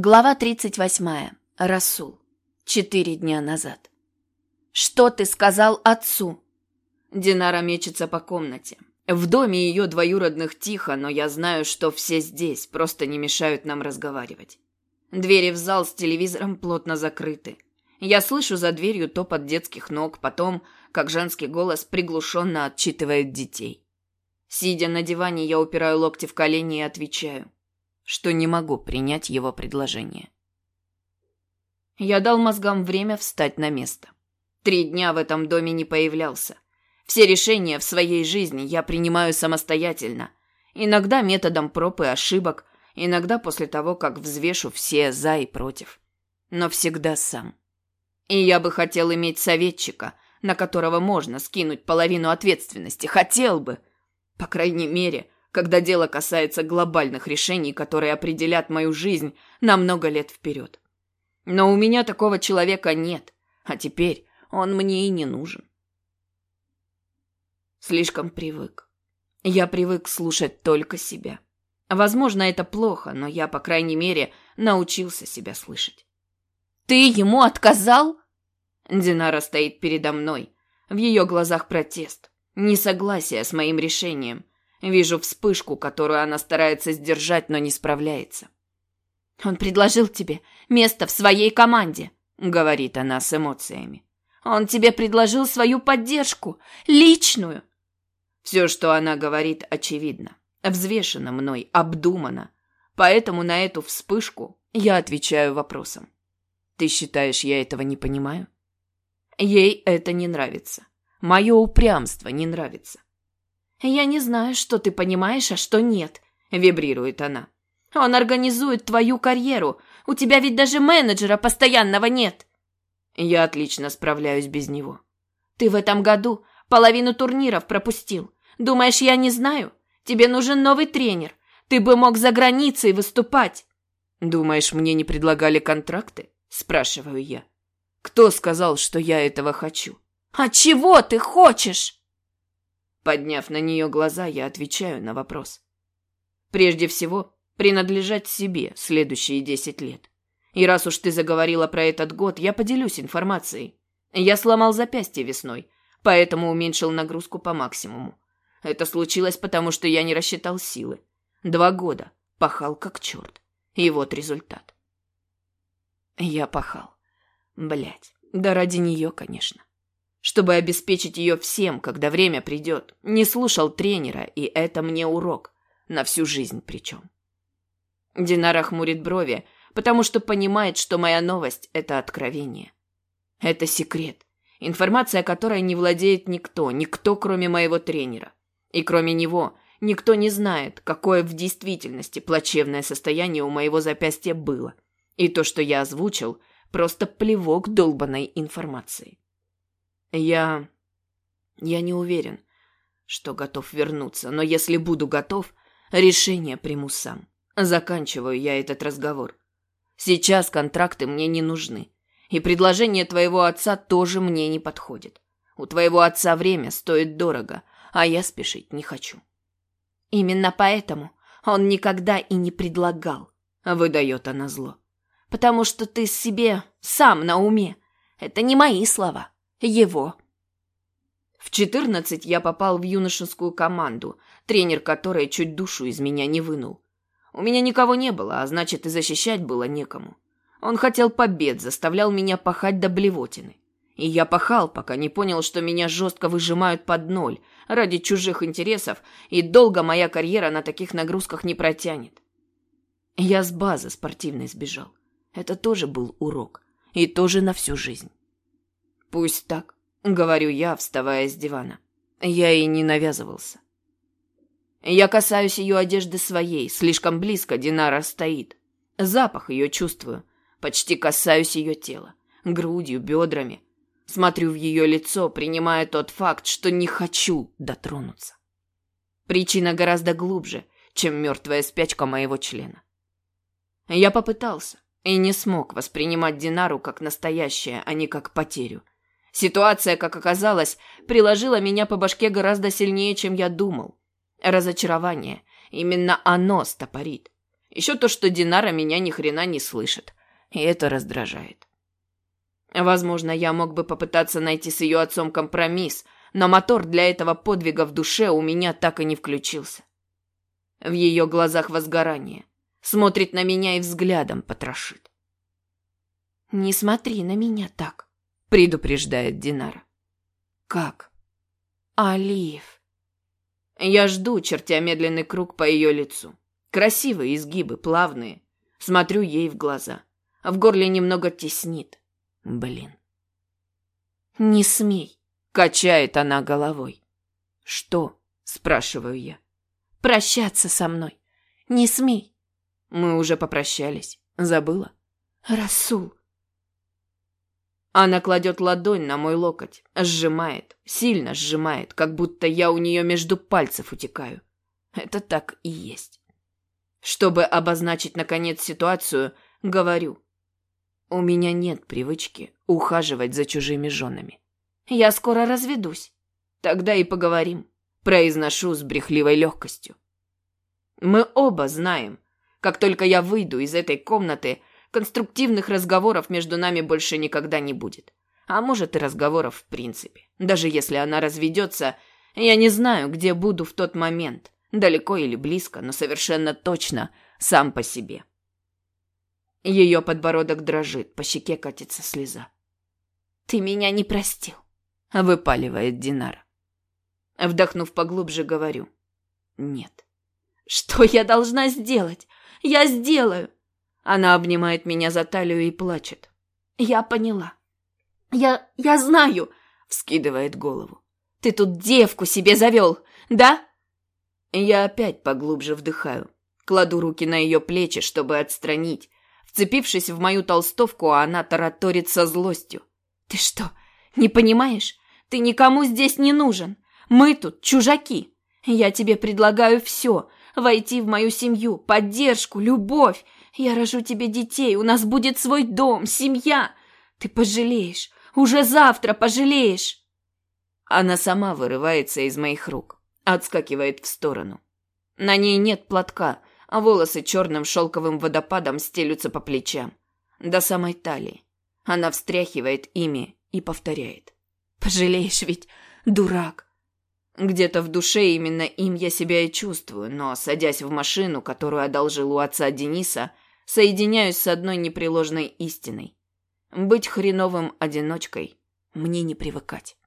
Глава 38. Расул. Четыре дня назад. «Что ты сказал отцу?» Динара мечется по комнате. В доме ее двоюродных тихо, но я знаю, что все здесь, просто не мешают нам разговаривать. Двери в зал с телевизором плотно закрыты. Я слышу за дверью топот детских ног, потом, как женский голос приглушенно отчитывает детей. Сидя на диване, я упираю локти в колени и отвечаю, что не могу принять его предложение. Я дал мозгам время встать на место. Три дня в этом доме не появлялся. Все решения в своей жизни я принимаю самостоятельно. Иногда методом проб и ошибок, иногда после того, как взвешу все «за» и «против». Но всегда сам. И я бы хотел иметь советчика, на которого можно скинуть половину ответственности. Хотел бы. По крайней мере, когда дело касается глобальных решений, которые определят мою жизнь на много лет вперед. Но у меня такого человека нет, а теперь он мне и не нужен. Слишком привык. Я привык слушать только себя. Возможно, это плохо, но я, по крайней мере, научился себя слышать. «Ты ему отказал?» Динара стоит передо мной. В ее глазах протест, несогласие с моим решением. Вижу вспышку, которую она старается сдержать, но не справляется. «Он предложил тебе место в своей команде», — говорит она с эмоциями. «Он тебе предложил свою поддержку, личную. Все, что она говорит, очевидно, взвешено мной, обдумано. Поэтому на эту вспышку я отвечаю вопросом. Ты считаешь, я этого не понимаю? Ей это не нравится. Мое упрямство не нравится. «Я не знаю, что ты понимаешь, а что нет», — вибрирует она. «Он организует твою карьеру. У тебя ведь даже менеджера постоянного нет». Я отлично справляюсь без него. «Ты в этом году половину турниров пропустил. Думаешь, я не знаю? Тебе нужен новый тренер. Ты бы мог за границей выступать. Думаешь, мне не предлагали контракты? Спрашиваю я. Кто сказал, что я этого хочу? А чего ты хочешь? Подняв на нее глаза, я отвечаю на вопрос. Прежде всего, принадлежать себе следующие десять лет. И раз уж ты заговорила про этот год, я поделюсь информацией. Я сломал запястье весной, поэтому уменьшил нагрузку по максимуму. Это случилось потому, что я не рассчитал силы. Два года. Пахал как черт. И вот результат. Я пахал. Блять. Да ради нее, конечно. Чтобы обеспечить ее всем, когда время придет. Не слушал тренера, и это мне урок. На всю жизнь причем. Динара хмурит брови, потому что понимает, что моя новость – это откровение. Это секрет. Информация, которой не владеет никто, никто, кроме моего тренера. И кроме него, никто не знает, какое в действительности плачевное состояние у моего запястья было. И то, что я озвучил, просто плевок долбанной информации. Я... Я не уверен, что готов вернуться, но если буду готов, решение приму сам. Заканчиваю я этот разговор. Сейчас контракты мне не нужны. И предложение твоего отца тоже мне не подходит. У твоего отца время стоит дорого, а я спешить не хочу. Именно поэтому он никогда и не предлагал, выдает она зло. Потому что ты себе сам на уме. Это не мои слова, его. В четырнадцать я попал в юношескую команду, тренер которой чуть душу из меня не вынул. У меня никого не было, а значит и защищать было некому. Он хотел побед, заставлял меня пахать до блевотины. И я пахал, пока не понял, что меня жестко выжимают под ноль ради чужих интересов, и долго моя карьера на таких нагрузках не протянет. Я с базы спортивной сбежал. Это тоже был урок. И тоже на всю жизнь. Пусть так, говорю я, вставая с дивана. Я и не навязывался. Я касаюсь ее одежды своей, слишком близко Динара стоит. Запах ее чувствую, почти касаюсь ее тела, грудью, бедрами. Смотрю в ее лицо, принимая тот факт, что не хочу дотронуться. Причина гораздо глубже, чем мертвая спячка моего члена. Я попытался и не смог воспринимать Динару как настоящее, а не как потерю. Ситуация, как оказалось, приложила меня по башке гораздо сильнее, чем я думал. Разочарование. Именно оно стопорит. Еще то, что Динара меня ни хрена не слышит. И это раздражает. Возможно, я мог бы попытаться найти с ее отцом компромисс, но мотор для этого подвига в душе у меня так и не включился. В ее глазах возгорание. Смотрит на меня и взглядом потрошит. «Не смотри на меня так», — предупреждает Динара. «Как?» «Алиф». Я жду, чертя медленный круг по ее лицу. Красивые изгибы, плавные. Смотрю ей в глаза. В горле немного теснит. Блин. «Не смей», — качает она головой. «Что?» — спрашиваю я. «Прощаться со мной. Не смей». Мы уже попрощались. Забыла? «Расул». Она кладет ладонь на мой локоть, сжимает, сильно сжимает, как будто я у нее между пальцев утекаю. Это так и есть. Чтобы обозначить, наконец, ситуацию, говорю. У меня нет привычки ухаживать за чужими женами. Я скоро разведусь. Тогда и поговорим. Произношу с брехливой легкостью. Мы оба знаем, как только я выйду из этой комнаты, конструктивных разговоров между нами больше никогда не будет. А может и разговоров в принципе. Даже если она разведется, я не знаю, где буду в тот момент. Далеко или близко, но совершенно точно сам по себе. Ее подбородок дрожит, по щеке катится слеза. «Ты меня не простил», — выпаливает Динара. Вдохнув поглубже, говорю. «Нет». «Что я должна сделать? Я сделаю!» Она обнимает меня за талию и плачет. «Я поняла. Я... я знаю!» — вскидывает голову. «Ты тут девку себе завел, да?» Я опять поглубже вдыхаю. Кладу руки на ее плечи, чтобы отстранить. Вцепившись в мою толстовку, она тараторит со злостью. «Ты что, не понимаешь? Ты никому здесь не нужен. Мы тут чужаки. Я тебе предлагаю все. Войти в мою семью, поддержку, любовь. Я рожу тебе детей, у нас будет свой дом, семья. Ты пожалеешь. Уже завтра пожалеешь». Она сама вырывается из моих рук отскакивает в сторону. На ней нет платка, а волосы черным шелковым водопадом стелются по плечам. До самой талии. Она встряхивает ими и повторяет. «Пожалеешь ведь, дурак!» Где-то в душе именно им я себя и чувствую, но, садясь в машину, которую одолжил у отца Дениса, соединяюсь с одной непреложной истиной. Быть хреновым одиночкой мне не привыкать.